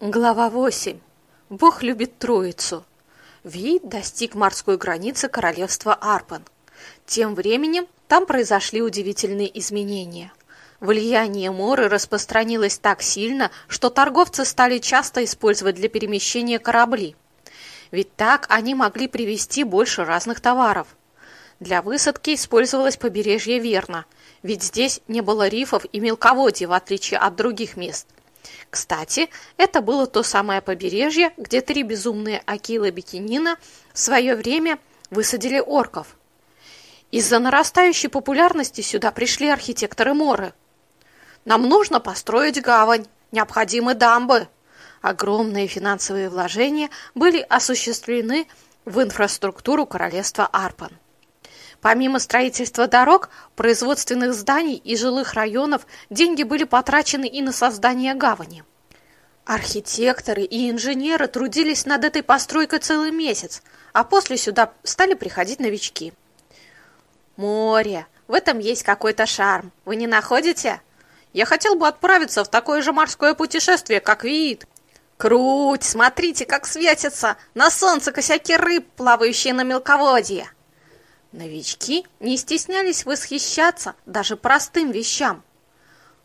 Глава 8. Бог любит Троицу. Ви достиг морской границы королевства Арпан. Тем временем там произошли удивительные изменения. Влияние Моры распространилось так сильно, что торговцы стали часто использовать для перемещения корабли. Ведь так они могли привезти больше разных товаров. Для высадки использовалось побережье Верна, ведь здесь не было рифов и мелководья, в отличие от других мест. Кстати, это было то самое побережье, где три безумные Акила Бикинина в свое время высадили орков. Из-за нарастающей популярности сюда пришли архитекторы Моры. Нам нужно построить гавань, необходимы дамбы. Огромные финансовые вложения были осуществлены в инфраструктуру королевства Арпан. Помимо строительства дорог, производственных зданий и жилых районов, деньги были потрачены и на создание гавани. Архитекторы и инженеры трудились над этой постройкой целый месяц, а после сюда стали приходить новички. Море, в этом есть какой-то шарм, вы не находите? Я хотел бы отправиться в такое же морское путешествие, как Виит. Круть, смотрите, как светятся на солнце косяки рыб, плавающие на мелководье. Новички не стеснялись восхищаться даже простым вещам.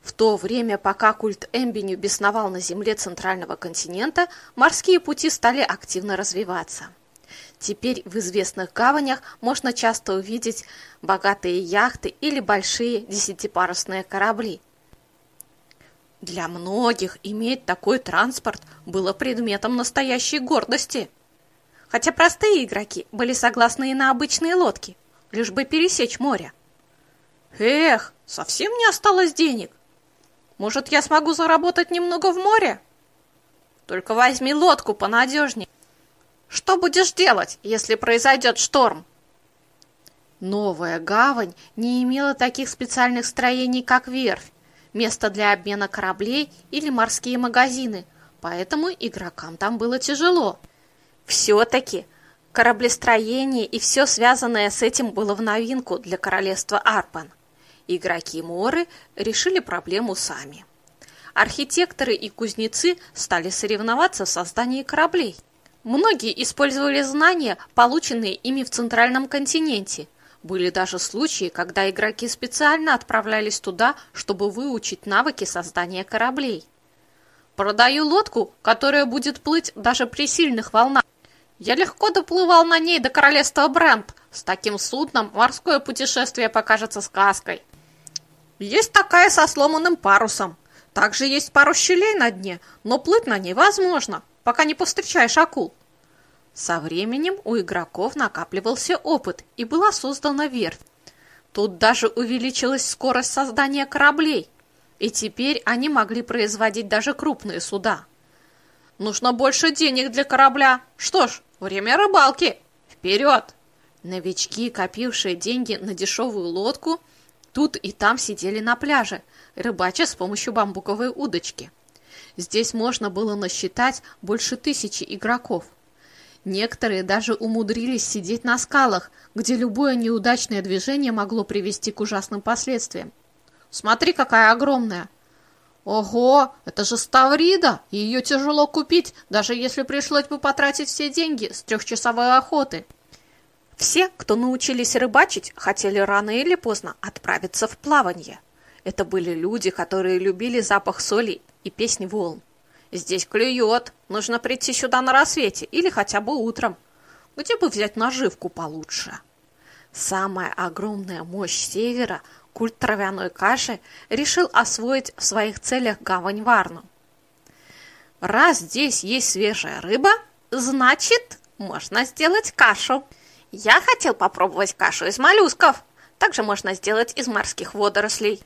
В то время, пока культ Эмбеню бесновал на земле центрального континента, морские пути стали активно развиваться. Теперь в известных гаванях можно часто увидеть богатые яхты или большие десятипарусные корабли. Для многих иметь такой транспорт было предметом настоящей гордости – хотя простые игроки были согласны и на обычные лодки, лишь бы пересечь море. Эх, совсем не осталось денег. Может, я смогу заработать немного в море? Только возьми лодку понадежнее. Что будешь делать, если произойдет шторм? Новая гавань не имела таких специальных строений, как верфь, место для обмена кораблей или морские магазины, поэтому игрокам там было тяжело. Все-таки кораблестроение и все связанное с этим было в новинку для королевства Арпан. Игроки Моры решили проблему сами. Архитекторы и кузнецы стали соревноваться в создании кораблей. Многие использовали знания, полученные ими в центральном континенте. Были даже случаи, когда игроки специально отправлялись туда, чтобы выучить навыки создания кораблей. Продаю лодку, которая будет плыть даже при сильных волнах. Я легко доплывал на ней до королевства Брент. С таким судном морское путешествие покажется сказкой. Есть такая со сломанным парусом. Также есть пару щелей на дне, но плыть на ней возможно, пока не повстречаешь акул. Со временем у игроков накапливался опыт, и была создана верфь. Тут даже увеличилась скорость создания кораблей, и теперь они могли производить даже крупные суда. Нужно больше денег для корабля. Что ж, Время рыбалки! Вперед!» Новички, копившие деньги на дешевую лодку, тут и там сидели на пляже, рыбача с помощью бамбуковой удочки. Здесь можно было насчитать больше тысячи игроков. Некоторые даже умудрились сидеть на скалах, где любое неудачное движение могло привести к ужасным последствиям. «Смотри, какая огромная!» Ого, это же Ставрида, ее тяжело купить, даже если пришлось бы потратить все деньги с трехчасовой охоты. Все, кто научились рыбачить, хотели рано или поздно отправиться в плавание. Это были люди, которые любили запах соли и песни волн. Здесь клюет, нужно прийти сюда на рассвете или хотя бы утром. Где бы взять наживку получше? Самая огромная мощь севера культ травяной каши решил освоить в своих целях гавань Варну. Раз здесь есть свежая рыба, значит, можно сделать кашу. Я хотел попробовать кашу из моллюсков. Также можно сделать из морских водорослей.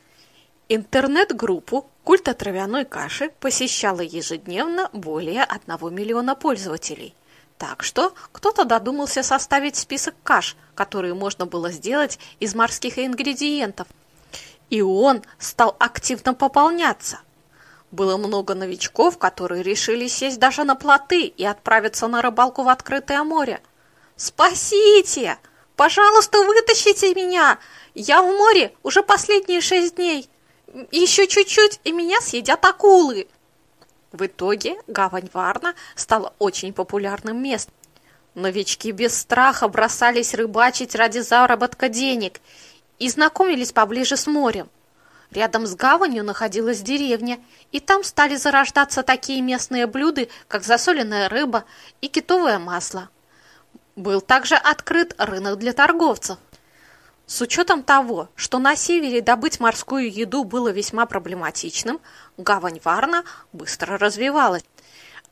Интернет-группу культа травяной каши посещало ежедневно более 1 миллиона пользователей. Так что кто-то додумался составить список каш, которые можно было сделать из морских ингредиентов, и он стал активно пополняться. Было много новичков, которые решили сесть даже на плоты и отправиться на рыбалку в открытое море. «Спасите! Пожалуйста, вытащите меня! Я в море уже последние шесть дней. Еще чуть-чуть, и меня съедят акулы!» В итоге гавань Варна стала очень популярным местом. Новички без страха бросались рыбачить ради заработка денег и знакомились поближе с морем. Рядом с гаванью находилась деревня, и там стали зарождаться такие местные блюда, как засоленная рыба и китовое масло. Был также открыт рынок для торговцев. С учетом того, что на севере добыть морскую еду было весьма проблематичным, гавань Варна быстро развивалась.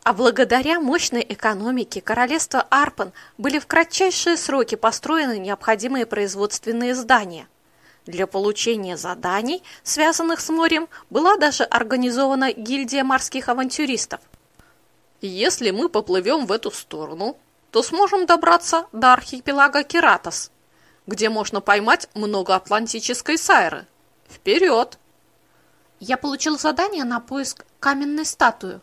А благодаря мощной экономике королевства Арпан были в кратчайшие сроки построены необходимые производственные здания. Для получения заданий, связанных с морем, была даже организована гильдия морских авантюристов. Если мы поплывем в эту сторону, то сможем добраться до архипелага Кератос, где можно поймать много атлантической сайры. Вперед! Я получил задание на поиск каменной статуи.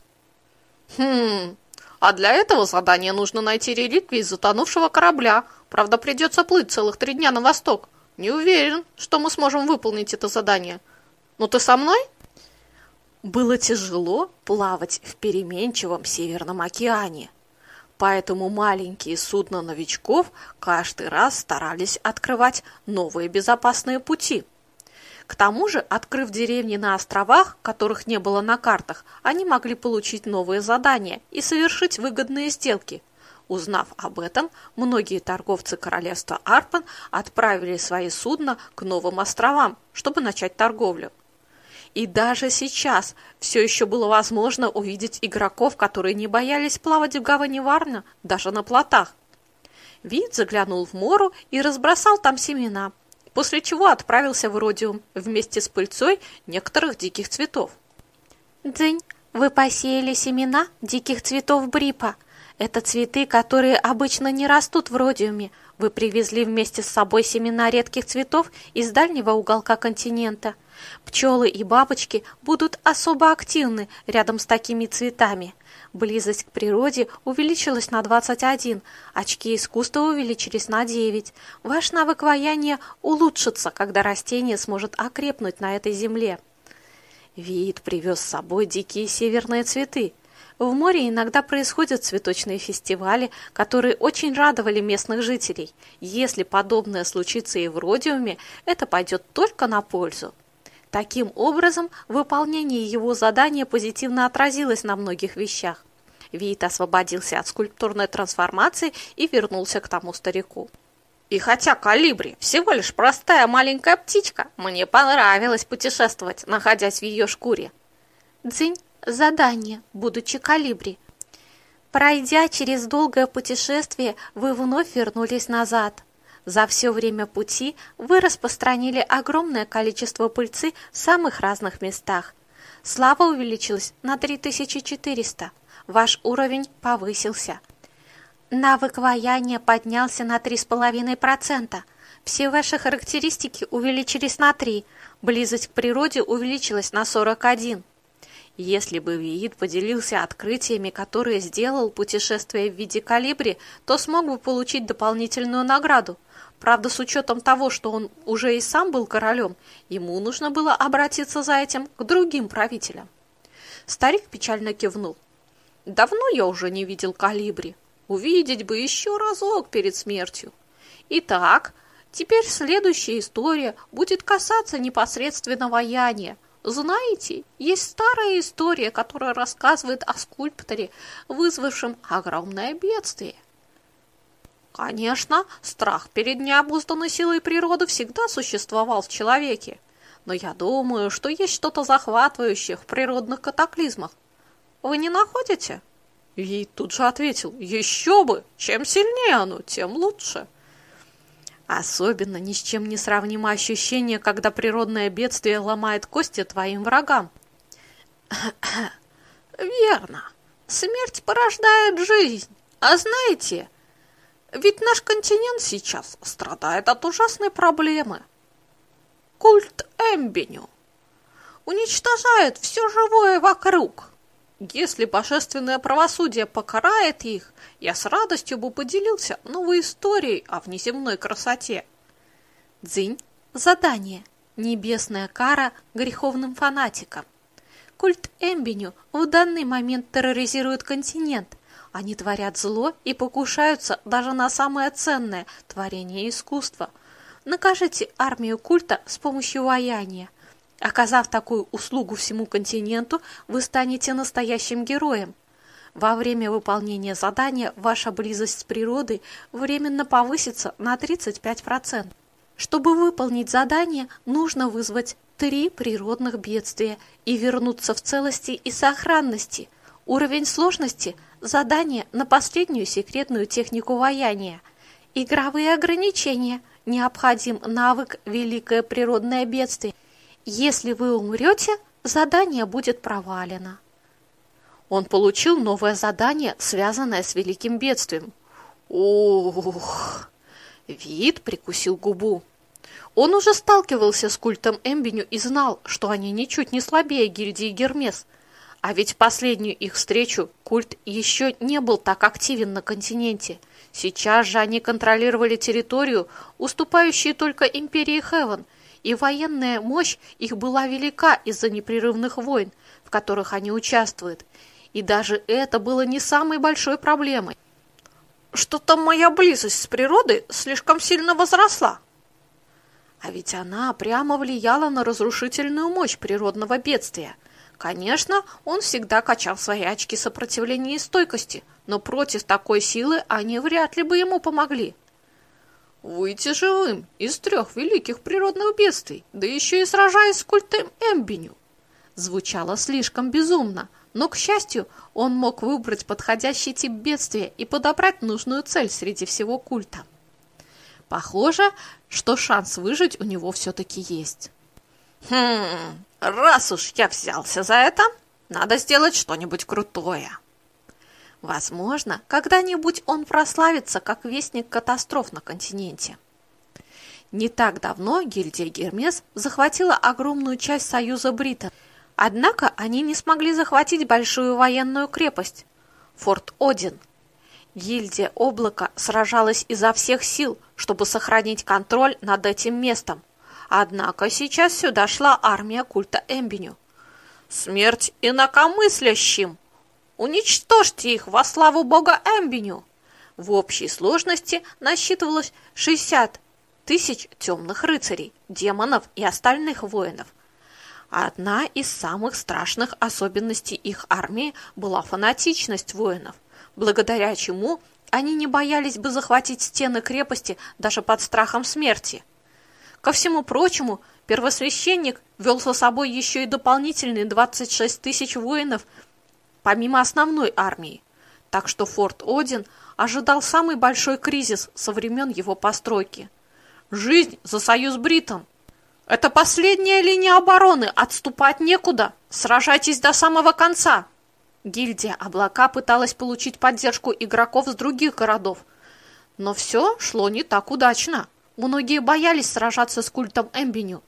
Хм, а для этого задания нужно найти реликвии затонувшего корабля. Правда, придется плыть целых три дня на восток. Не уверен, что мы сможем выполнить это задание. Но ты со мной? Было тяжело плавать в переменчивом Северном океане. Поэтому маленькие судна новичков каждый раз старались открывать новые безопасные пути – к тому же, открыв деревни на островах, которых не было на картах, они могли получить новые задания и совершить выгодные сделки. Узнав об этом, многие торговцы королевства Арпан отправили свои судна к новым островам, чтобы начать торговлю. И даже сейчас все еще было возможно увидеть игроков, которые не боялись плавать в гавани Варна, даже на плотах. Вид заглянул в мору и разбросал там семена – после чего отправился в Родиум вместе с пыльцой некоторых диких цветов. «Дзынь, вы посеяли семена диких цветов брипа. Это цветы, которые обычно не растут в Родиуме. Вы привезли вместе с собой семена редких цветов из дальнего уголка континента. Пчелы и бабочки будут особо активны рядом с такими цветами. Близость к природе увеличилась на 21, очки искусства увеличились на 9. Ваш навык ваяния улучшится, когда растение сможет окрепнуть на этой земле. Вид привез с собой дикие северные цветы. В море иногда происходят цветочные фестивали, которые очень радовали местных жителей. Если подобное случится и в Родиуме, это пойдет только на пользу. Таким образом, выполнение его задания позитивно отразилось на многих вещах. Виит освободился от скульптурной трансформации и вернулся к тому старику. И хотя Калибри всего лишь простая маленькая птичка, мне понравилось путешествовать, находясь в ее шкуре. Дзынь, задание, будучи Калибри. Пройдя через долгое путешествие, вы вновь вернулись назад. За все время пути вы распространили огромное количество пыльцы в самых разных местах. Слава увеличилась на 3400. Ваш уровень повысился. Навык ваяния поднялся на 3,5%. Все ваши характеристики увеличились на 3. Близость к природе увеличилась на 41. Если бы Виит поделился открытиями, которые сделал путешествие в виде калибри, то смог бы получить дополнительную награду – Правда, с учетом того, что он уже и сам был королем, ему нужно было обратиться за этим к другим правителям. Старик печально кивнул. «Давно я уже не видел калибри. Увидеть бы еще разок перед смертью. Итак, теперь следующая история будет касаться непосредственно ваяния. Знаете, есть старая история, которая рассказывает о скульпторе, вызвавшем огромное бедствие. Конечно, страх перед необузданной силой природы всегда существовал в человеке. Но я думаю, что есть что-то захватывающее в природных катаклизмах. Вы не находите? Ей тут же ответил, еще бы, чем сильнее оно, тем лучше. Особенно ни с чем не сравнимо ощущение, когда природное бедствие ломает кости твоим врагам. Верно. Смерть порождает жизнь. А знаете, ведь наш континент сейчас страдает от ужасной проблемы. Культ Эмбеню уничтожает все живое вокруг. Если божественное правосудие покарает их, я с радостью бы поделился новой историей о внеземной красоте. Дзынь. Задание. Небесная кара греховным фанатикам. культ Эмбеню в данный момент терроризирует континент. Они творят зло и покушаются даже на самое ценное творение искусства. Накажите армию культа с помощью ваяния. Оказав такую услугу всему континенту, вы станете настоящим героем. Во время выполнения задания ваша близость с природой временно повысится на 35%. Чтобы выполнить задание, нужно вызвать три природных бедствия и вернуться в целости и сохранности. Уровень сложности – задание на последнюю секретную технику ваяния. Игровые ограничения – необходим навык «Великое природное бедствие». Если вы умрете, задание будет провалено. Он получил новое задание, связанное с великим бедствием. Ух! Вид прикусил губу. Он уже сталкивался с культом Эмбеню и знал, что они ничуть не слабее гильдии Гермес. А ведь в последнюю их встречу культ еще не был так активен на континенте. Сейчас же они контролировали территорию, уступающую только империи Хевен, и военная мощь их была велика из-за непрерывных войн, в которых они участвуют. И даже это было не самой большой проблемой. Что-то моя близость с природой слишком сильно возросла. А ведь она прямо влияла на разрушительную мощь природного бедствия. Конечно, он всегда качал свои очки сопротивления и стойкости, но против такой силы они вряд ли бы ему помогли. Выйти живым из трех великих природных бедствий, да еще и сражаясь с культом Эмбеню. Звучало слишком безумно, но, к счастью, он мог выбрать подходящий тип бедствия и подобрать нужную цель среди всего культа. Похоже, что шанс выжить у него все-таки есть. Хм, раз уж я взялся за это, надо сделать что-нибудь крутое. Возможно, когда-нибудь он прославится как вестник катастроф на континенте. Не так давно гильдия Гермес захватила огромную часть союза Брита. Однако они не смогли захватить большую военную крепость – Форт Один – Гильдия Облака сражалась изо всех сил, чтобы сохранить контроль над этим местом. Однако сейчас сюда шла армия культа Эмбеню. Смерть инакомыслящим! Уничтожьте их во славу бога Эмбеню! В общей сложности насчитывалось 60 тысяч темных рыцарей, демонов и остальных воинов. Одна из самых страшных особенностей их армии была фанатичность воинов благодаря чему они не боялись бы захватить стены крепости даже под страхом смерти. Ко всему прочему, первосвященник вел за собой еще и дополнительные 26 тысяч воинов, помимо основной армии, так что форт Один ожидал самый большой кризис со времен его постройки. Жизнь за союз бритом! Это последняя линия обороны, отступать некуда, сражайтесь до самого конца! Гильдия Облака пыталась получить поддержку игроков с других городов, но все шло не так удачно. Многие боялись сражаться с культом Эмбеню.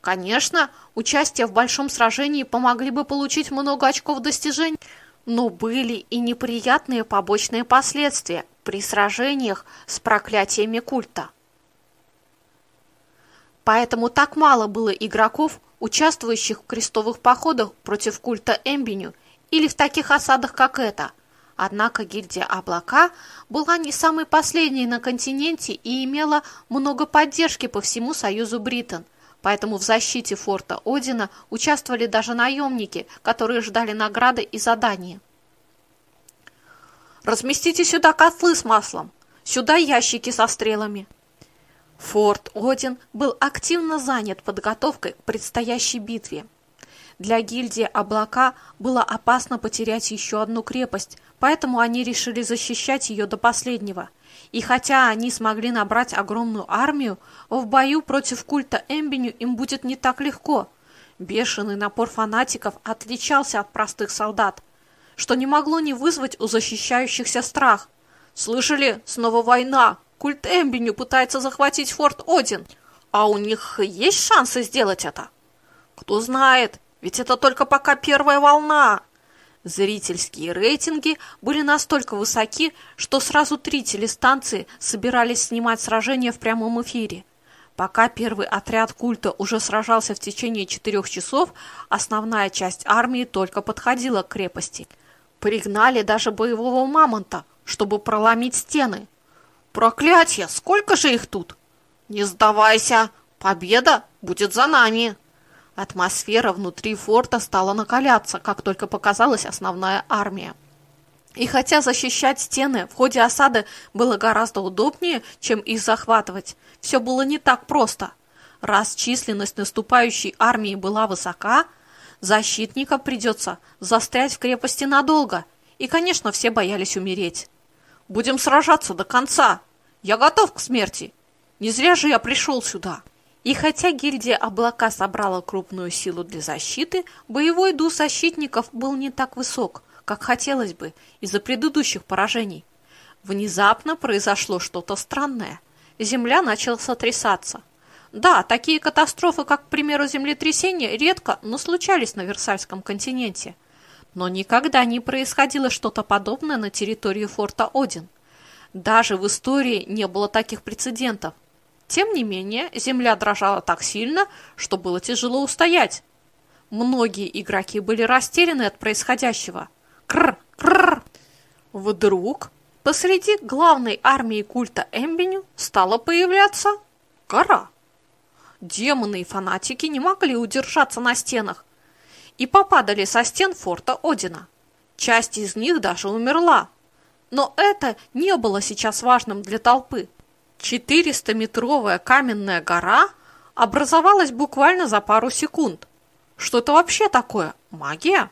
Конечно, участие в большом сражении помогли бы получить много очков достижений, но были и неприятные побочные последствия при сражениях с проклятиями культа. Поэтому так мало было игроков, участвующих в крестовых походах против культа Эмбеню или в таких осадах, как эта. Однако гильдия «Облака» была не самой последней на континенте и имела много поддержки по всему Союзу Бриттон, поэтому в защите форта Одина участвовали даже наемники, которые ждали награды и задания. «Разместите сюда котлы с маслом, сюда ящики со стрелами». Форт Один был активно занят подготовкой к предстоящей битве. Для гильдии «Облака» было опасно потерять еще одну крепость, поэтому они решили защищать ее до последнего. И хотя они смогли набрать огромную армию, в бою против культа Эмбеню им будет не так легко. Бешеный напор фанатиков отличался от простых солдат, что не могло не вызвать у защищающихся страх. «Слышали? Снова война! Культ Эмбеню пытается захватить форт Один, а у них есть шансы сделать это?» «Кто знает, ведь это только пока первая волна. Зрительские рейтинги были настолько высоки, что сразу три телестанции собирались снимать сражения в прямом эфире. Пока первый отряд культа уже сражался в течение четырех часов, основная часть армии только подходила к крепости. Пригнали даже боевого мамонта, чтобы проломить стены. Проклятье! Сколько же их тут? Не сдавайся! Победа будет за нами! Атмосфера внутри форта стала накаляться, как только показалась основная армия. И хотя защищать стены в ходе осады было гораздо удобнее, чем их захватывать, все было не так просто. Раз численность наступающей армии была высока, защитникам придется застрять в крепости надолго, и, конечно, все боялись умереть. «Будем сражаться до конца! Я готов к смерти! Не зря же я пришел сюда!» И хотя гильдия облака собрала крупную силу для защиты, боевой дух защитников был не так высок – как хотелось бы, из-за предыдущих поражений. Внезапно произошло что-то странное. Земля начала сотрясаться. Да, такие катастрофы, как, к примеру, землетрясение, редко, но случались на Версальском континенте. Но никогда не происходило что-то подобное на территории форта Один. Даже в истории не было таких прецедентов. Тем не менее, земля дрожала так сильно, что было тяжело устоять. Многие игроки были растеряны от происходящего – Крр, крр. Вдруг посреди главной армии культа Эмбеню стала появляться гора. Демоны и фанатики не могли удержаться на стенах и попадали со стен форта Одина. Часть из них даже умерла. Но это не было сейчас важным для толпы. 400-метровая каменная гора образовалась буквально за пару секунд. Что это вообще такое? Магия?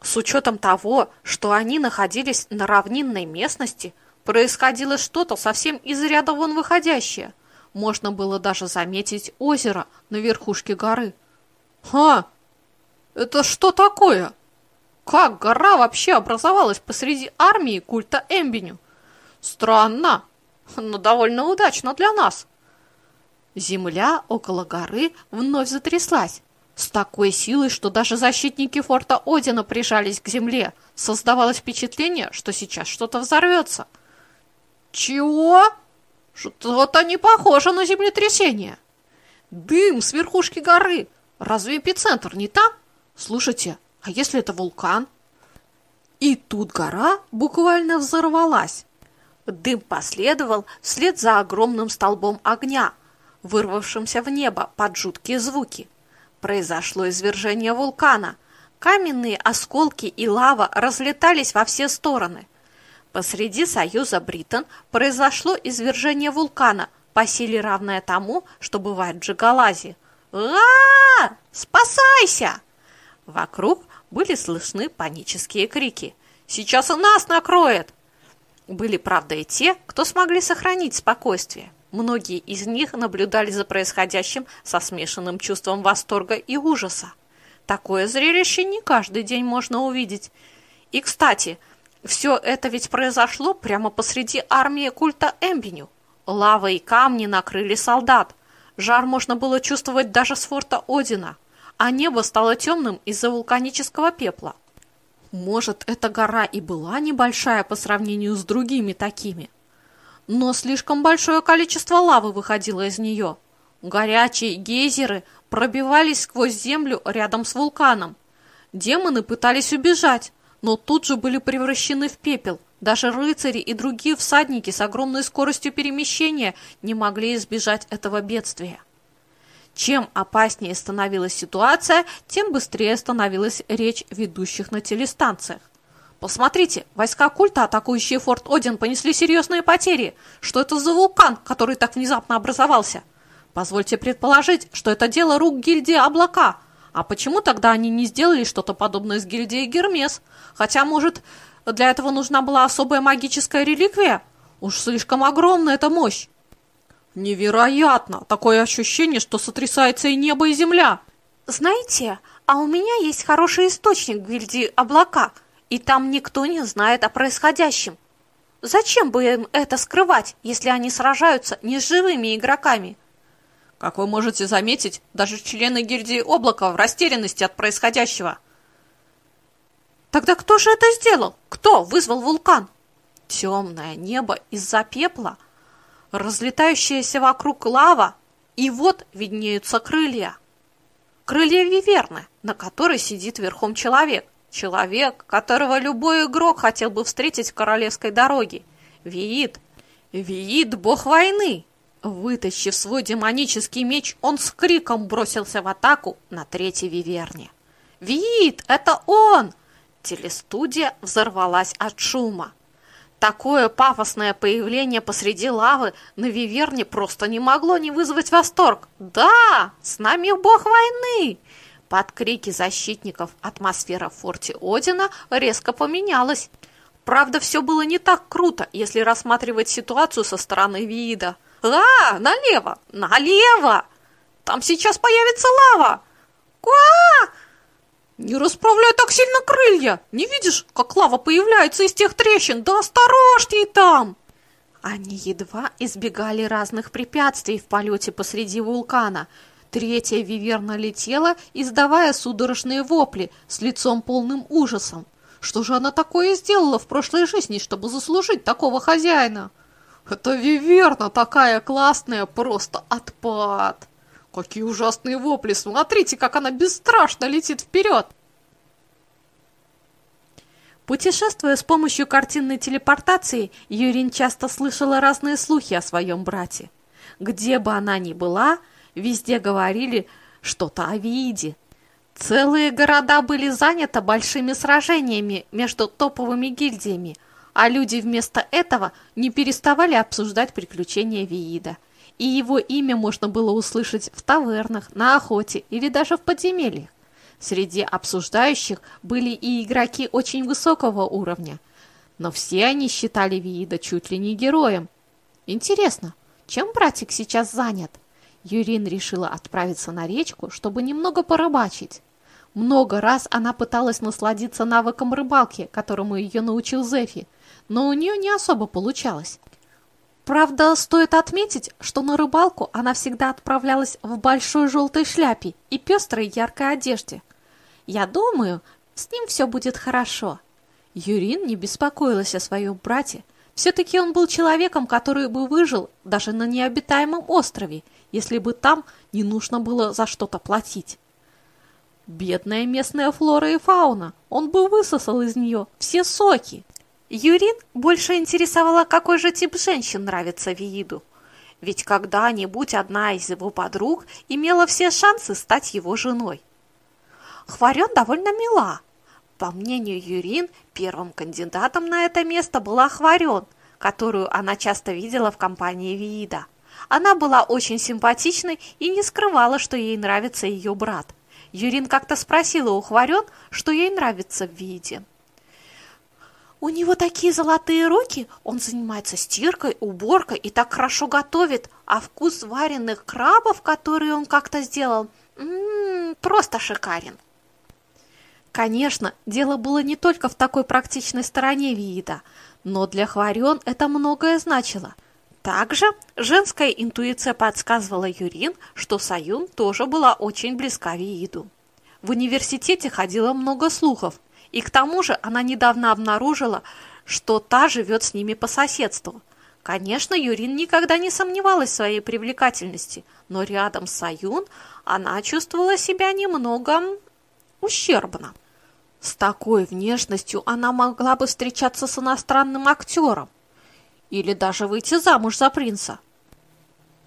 С учетом того, что они находились на равнинной местности, происходило что-то совсем из ряда вон выходящее. Можно было даже заметить озеро на верхушке горы. «Ха! Это что такое? Как гора вообще образовалась посреди армии культа Эмбеню? Странно, но довольно удачно для нас». Земля около горы вновь затряслась, с такой силой, что даже защитники форта Одина прижались к земле. Создавалось впечатление, что сейчас что-то взорвется. Чего? Что-то не похоже на землетрясение. Дым с верхушки горы. Разве эпицентр не там? Слушайте, а если это вулкан? И тут гора буквально взорвалась. Дым последовал вслед за огромным столбом огня, вырвавшимся в небо под жуткие звуки. Произошло извержение вулкана. Каменные осколки и лава разлетались во все стороны. Посреди союза Бриттон произошло извержение вулкана, по силе равное тому, что бывает в Джигалазе. а, Спасайся!» Вокруг были слышны панические крики. «Сейчас и нас накроет!» Были, правда, и те, кто смогли сохранить спокойствие. Многие из них наблюдали за происходящим со смешанным чувством восторга и ужаса. Такое зрелище не каждый день можно увидеть. И, кстати, все это ведь произошло прямо посреди армии культа Эмбеню. Лава и камни накрыли солдат. Жар можно было чувствовать даже с форта Одина, а небо стало темным из-за вулканического пепла. Может, эта гора и была небольшая по сравнению с другими такими – но слишком большое количество лавы выходило из нее. Горячие гейзеры пробивались сквозь землю рядом с вулканом. Демоны пытались убежать, но тут же были превращены в пепел. Даже рыцари и другие всадники с огромной скоростью перемещения не могли избежать этого бедствия. Чем опаснее становилась ситуация, тем быстрее становилась речь ведущих на телестанциях. Посмотрите, войска культа, атакующие форт Один, понесли серьезные потери. Что это за вулкан, который так внезапно образовался? Позвольте предположить, что это дело рук гильдии Облака. А почему тогда они не сделали что-то подобное с гильдией Гермес? Хотя, может, для этого нужна была особая магическая реликвия? Уж слишком огромна эта мощь. Невероятно! Такое ощущение, что сотрясается и небо, и земля. Знаете, а у меня есть хороший источник в гильдии Облака – и там никто не знает о происходящем. Зачем бы им это скрывать, если они сражаются не с живыми игроками? Как вы можете заметить, даже члены гильдии облака в растерянности от происходящего. Тогда кто же это сделал? Кто вызвал вулкан? Темное небо из-за пепла, разлетающаяся вокруг лава И вот виднеются крылья. Крылья виверны, на которой сидит верхом человек. Человек, которого любой игрок хотел бы встретить в королевской дороге. Виит. Виит, бог войны. Вытащив свой демонический меч, он с криком бросился в атаку на третьей виверне. «Виит, это он!» Телестудия взорвалась от шума. Такое пафосное появление посреди лавы на Виверне просто не могло не вызвать восторг. «Да, с нами бог войны!» Под крики защитников атмосфера в форте Одина резко поменялась. Правда, все было не так круто, если рассматривать ситуацию со стороны вида. «А, налево! Налево! Там сейчас появится лава!» «Куа!» «Не расправляй так сильно крылья! Не видишь, как лава появляется из тех трещин? Да осторожней там!» Они едва избегали разных препятствий в полете посреди вулкана. Третья виверна летела, издавая судорожные вопли с лицом полным ужасом. Что же она такое сделала в прошлой жизни, чтобы заслужить такого хозяина? Это виверна такая классная, просто отпад. Какие ужасные вопли! Смотрите, как она бесстрашно летит вперед! Путешествуя с помощью картинной телепортации, Юрин часто слышала разные слухи о своем брате. Где бы она ни была, везде говорили что-то о виде. Целые города были заняты большими сражениями между топовыми гильдиями, а люди вместо этого не переставали обсуждать приключения Виида – и его имя можно было услышать в тавернах, на охоте или даже в подземельях. Среди обсуждающих были и игроки очень высокого уровня, но все они считали Виида чуть ли не героем. Интересно, чем братик сейчас занят? Юрин решила отправиться на речку, чтобы немного порыбачить. Много раз она пыталась насладиться навыком рыбалки, которому ее научил Зефи, но у нее не особо получалось. Правда, стоит отметить, что на рыбалку она всегда отправлялась в большой желтой шляпе и пестрой яркой одежде. Я думаю, с ним все будет хорошо. Юрин не беспокоилась о своем брате. Все-таки он был человеком, который бы выжил даже на необитаемом острове, если бы там не нужно было за что-то платить. Бедная местная флора и фауна, он бы высосал из нее все соки. Юрин больше интересовала, какой же тип женщин нравится Вииду. Ведь когда-нибудь одна из его подруг имела все шансы стать его женой. Хварен довольно мила. По мнению Юрин, первым кандидатом на это место была Хварен, которую она часто видела в компании Виида. Она была очень симпатичной и не скрывала, что ей нравится ее брат. Юрин как-то спросила у Хварен, что ей нравится в Вииде. У него такие золотые руки, он занимается стиркой, уборкой и так хорошо готовит, а вкус вареных крабов, которые он как-то сделал, м -м, просто шикарен. Конечно, дело было не только в такой практичной стороне вида, но для Хварен это многое значило. Также женская интуиция подсказывала Юрин, что Саюн тоже была очень близка Вииду. В университете ходило много слухов, и к тому же она недавно обнаружила, что та живет с ними по соседству. Конечно, Юрин никогда не сомневалась в своей привлекательности, но рядом с Аюн она чувствовала себя немного ущербно. С такой внешностью она могла бы встречаться с иностранным актером или даже выйти замуж за принца.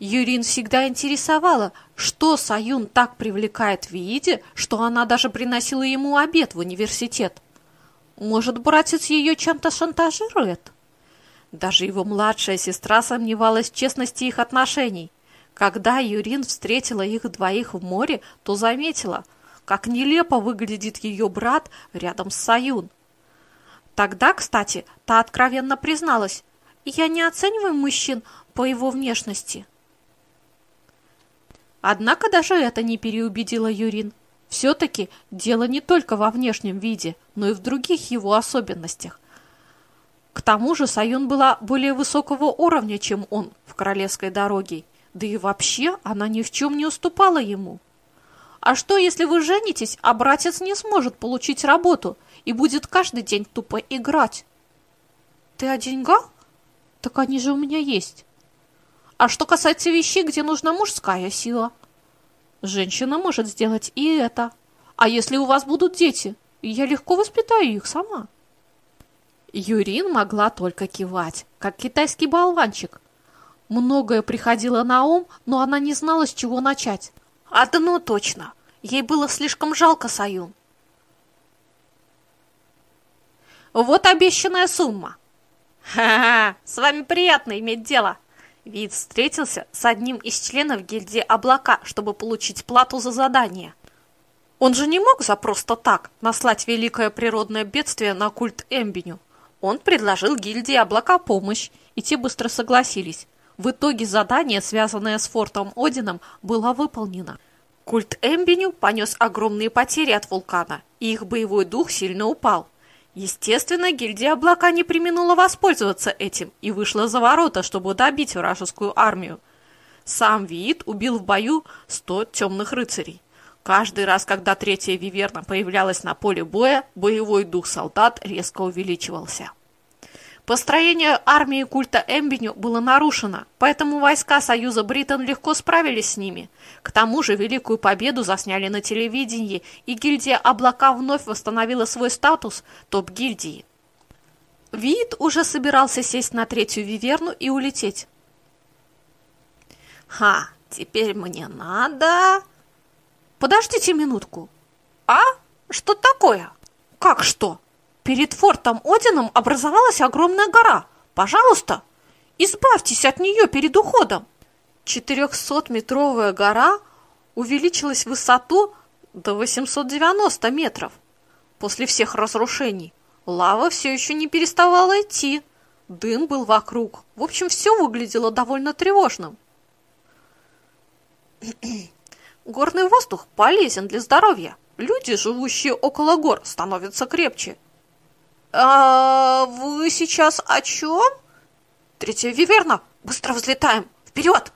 Юрин всегда интересовала, что Саюн так привлекает в виде, что она даже приносила ему обед в университет. Может, братец ее чем-то шантажирует? Даже его младшая сестра сомневалась в честности их отношений. Когда Юрин встретила их двоих в море, то заметила, как нелепо выглядит ее брат рядом с Саюн. Тогда, кстати, та откровенно призналась, «Я не оцениваю мужчин по его внешности». Однако даже это не переубедило Юрин. Все-таки дело не только во внешнем виде, но и в других его особенностях. К тому же Саюн была более высокого уровня, чем он в королевской дороге, да и вообще она ни в чем не уступала ему. А что, если вы женитесь, а братец не сможет получить работу и будет каждый день тупо играть? Ты о деньгах? Так они же у меня есть. А что касается вещей, где нужна мужская сила? Женщина может сделать и это. А если у вас будут дети, я легко воспитаю их сама. Юрин могла только кивать, как китайский болванчик. Многое приходило на ум, но она не знала, с чего начать. Одно точно. Ей было слишком жалко Саюн. Вот обещанная сумма. Ха-ха, с вами приятно иметь дело. Вид встретился с одним из членов гильдии облака, чтобы получить плату за задание. Он же не мог за просто так наслать великое природное бедствие на культ Эмбиню. Он предложил гильдии облака помощь, и те быстро согласились. В итоге задание, связанное с фортом Одином, было выполнено. Культ Эмбиню понес огромные потери от вулкана, и их боевой дух сильно упал. Естественно, гильдия облака не применула воспользоваться этим и вышла за ворота, чтобы добить вражескую армию. Сам Виит убил в бою сто темных рыцарей. Каждый раз, когда третья виверна появлялась на поле боя, боевой дух солдат резко увеличивался. Построение армии культа Эмбиню было нарушено, поэтому войска Союза Британ легко справились с ними. К тому же Великую Победу засняли на телевидении, и гильдия Облака вновь восстановила свой статус топ-гильдии. Вид уже собирался сесть на третью виверну и улететь. «Ха, теперь мне надо...» Подождите минутку. А? Что такое? Как что? Перед фортом Одином образовалась огромная гора. Пожалуйста, избавьтесь от нее перед уходом. 400-метровая гора увеличилась в высоту до 890 метров. После всех разрушений лава все еще не переставала идти. Дым был вокруг. В общем, все выглядело довольно тревожным. Горный воздух полезен для здоровья. Люди, живущие около гор, становятся крепче. А вы сейчас о чем? Третья виверна. Быстро взлетаем. Вперед!